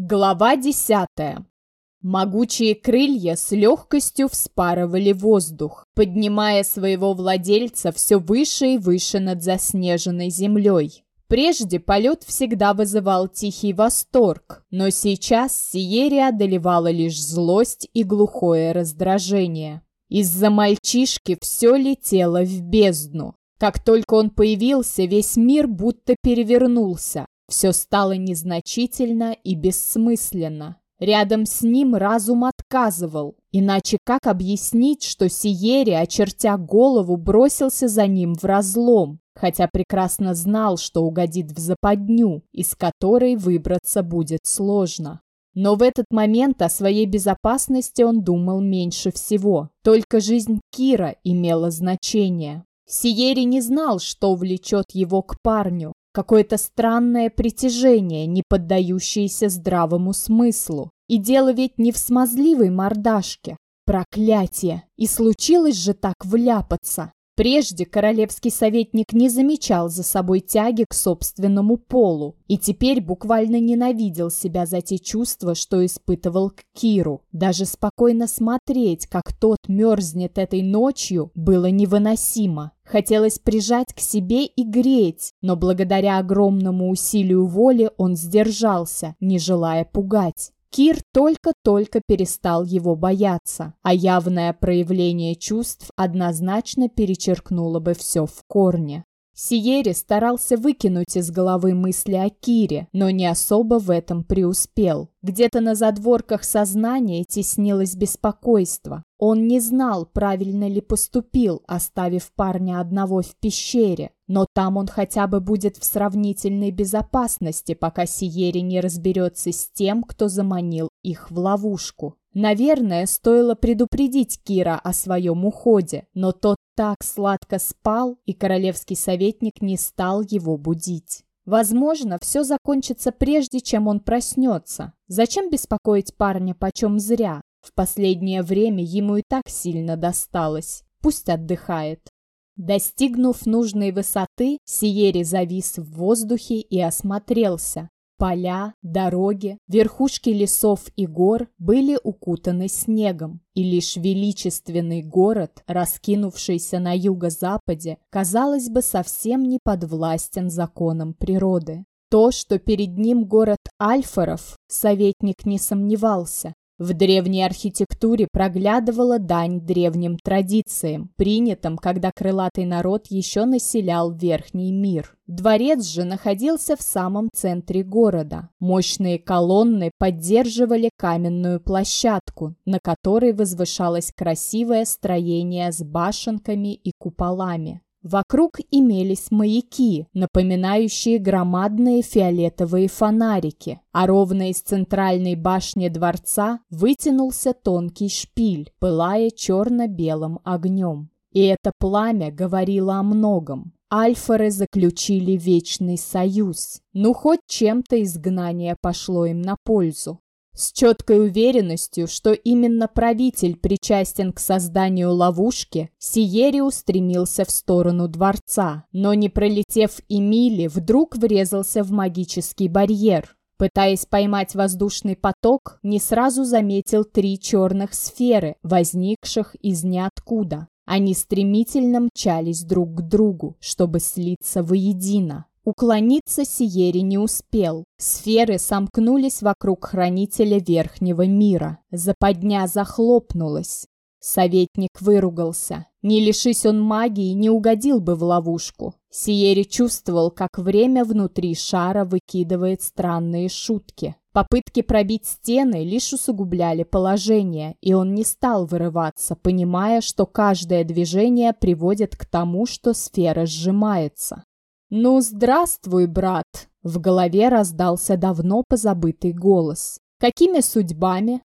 Глава десятая. Могучие крылья с легкостью вспарывали воздух, поднимая своего владельца все выше и выше над заснеженной землей. Прежде полет всегда вызывал тихий восторг, но сейчас Сиери одолевала лишь злость и глухое раздражение. Из-за мальчишки все летело в бездну. Как только он появился, весь мир будто перевернулся, все стало незначительно и бессмысленно. Рядом с ним разум отказывал. Иначе как объяснить, что Сиери, очертя голову, бросился за ним в разлом, хотя прекрасно знал, что угодит в западню, из которой выбраться будет сложно. Но в этот момент о своей безопасности он думал меньше всего. Только жизнь Кира имела значение. Сиери не знал, что влечет его к парню, Какое-то странное притяжение, не поддающееся здравому смыслу. И дело ведь не в смазливой мордашке. Проклятие! И случилось же так вляпаться. Прежде королевский советник не замечал за собой тяги к собственному полу и теперь буквально ненавидел себя за те чувства, что испытывал к Киру. Даже спокойно смотреть, как тот мерзнет этой ночью, было невыносимо. Хотелось прижать к себе и греть, но благодаря огромному усилию воли он сдержался, не желая пугать. Кир только-только перестал его бояться, а явное проявление чувств однозначно перечеркнуло бы все в корне. Сиери старался выкинуть из головы мысли о Кире, но не особо в этом преуспел. Где-то на задворках сознания теснилось беспокойство. Он не знал, правильно ли поступил, оставив парня одного в пещере, но там он хотя бы будет в сравнительной безопасности, пока Сиери не разберется с тем, кто заманил их в ловушку. Наверное, стоило предупредить Кира о своем уходе, но тот так сладко спал, и королевский советник не стал его будить. Возможно, все закончится прежде, чем он проснется. Зачем беспокоить парня почем зря? В последнее время ему и так сильно досталось. Пусть отдыхает. Достигнув нужной высоты, Сиери завис в воздухе и осмотрелся. Поля, дороги, верхушки лесов и гор были укутаны снегом, и лишь величественный город, раскинувшийся на юго-западе, казалось бы, совсем не подвластен законам природы. То, что перед ним город Альфоров, советник не сомневался, в древней архитектуре проглядывала дань древним традициям, принятым, когда крылатый народ еще населял Верхний мир. Дворец же находился в самом центре города. Мощные колонны поддерживали каменную площадку, на которой возвышалось красивое строение с башенками и куполами. Вокруг имелись маяки, напоминающие громадные фиолетовые фонарики, а ровно из центральной башни дворца вытянулся тонкий шпиль, пылая черно-белым огнем. И это пламя говорило о многом. Альфоры заключили вечный союз. Ну, хоть чем-то изгнание пошло им на пользу. С четкой уверенностью, что именно правитель причастен к созданию ловушки, Сиери устремился в сторону дворца, но не пролетев и мили, вдруг врезался в магический барьер. Пытаясь поймать воздушный поток, не сразу заметил три черных сферы, возникших из ниоткуда. Они стремительно мчались друг к другу, чтобы слиться воедино. Уклониться Сиери не успел. Сферы сомкнулись вокруг хранителя Верхнего мира. Западня захлопнулась. Советник выругался. Не лишись он магии, не угодил бы в ловушку. Сиери чувствовал, как время внутри шара выкидывает странные шутки. Попытки пробить стены лишь усугубляли положение, и он не стал вырываться, понимая, что каждое движение приводит к тому, что сфера сжимается. «Ну, здравствуй, брат!» В голове раздался давно позабытый голос. «Какими судьбами?»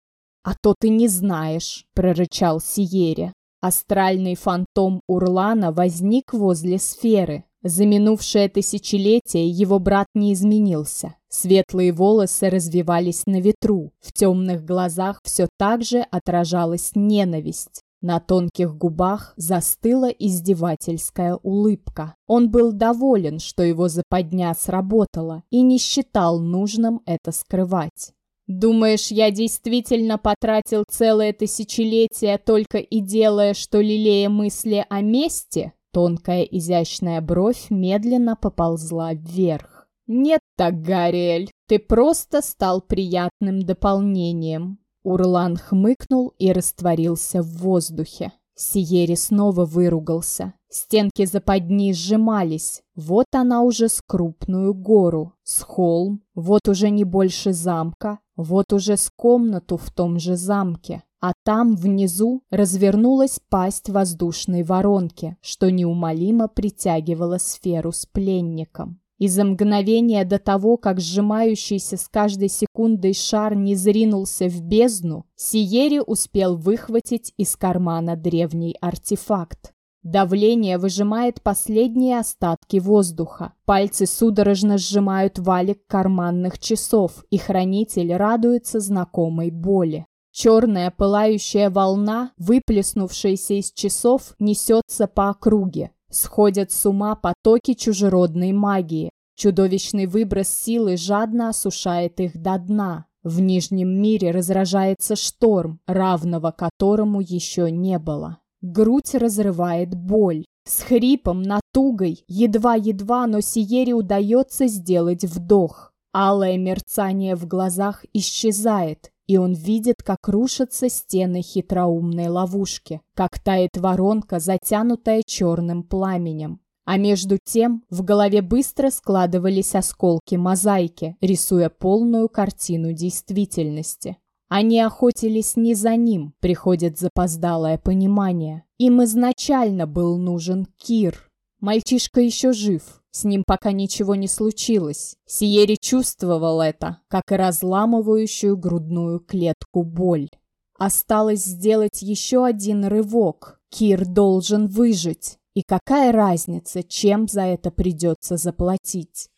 «А то ты не знаешь», — прорычал Сиере. Астральный фантом Урлана возник возле сферы. За минувшее тысячелетие его брат не изменился. Светлые волосы развивались на ветру. В темных глазах все так же отражалась ненависть. На тонких губах застыла издевательская улыбка. Он был доволен, что его западня сработала, и не считал нужным это скрывать. Думаешь, я действительно потратил целое тысячелетие только и делая, что лелея мысли о мести? Тонкая изящная бровь медленно поползла вверх. Нет так, Гарриэль, ты просто стал приятным дополнением. Урлан хмыкнул и растворился в воздухе. Сиери снова выругался. Стенки западни сжимались. Вот она уже с крупную гору, с холм, вот уже не больше замка, вот уже с комнату в том же замке. А там, внизу, развернулась пасть воздушной воронки, что неумолимо притягивала сферу с пленником. И за мгновение до того, как сжимающийся с каждой секундой шар не зринулся в бездну, Сиери успел выхватить из кармана древний артефакт. Давление выжимает последние остатки воздуха. Пальцы судорожно сжимают валик карманных часов, и хранитель радуется знакомой боли. Черная пылающая волна, выплеснувшаяся из часов, несется по округе. Сходят с ума потоки чужеродной магии. Чудовищный выброс силы жадно осушает их до дна. В Нижнем мире разражается шторм, равного которому еще не было. Грудь разрывает боль. С хрипом, натугой, едва-едва, но Сиере удается сделать вдох. Алое мерцание в глазах исчезает, и он видит, как рушатся стены хитроумной ловушки, как тает воронка, затянутая черным пламенем. А между тем в голове быстро складывались осколки мозаики, рисуя полную картину действительности. Они охотились не за ним, приходит запоздалое понимание. Им изначально был нужен Кир. Мальчишка еще жив, с ним пока ничего не случилось. Сиери чувствовал это, как и разламывающую грудную клетку боль. Осталось сделать еще один рывок. Кир должен выжить. И какая разница, чем за это придется заплатить?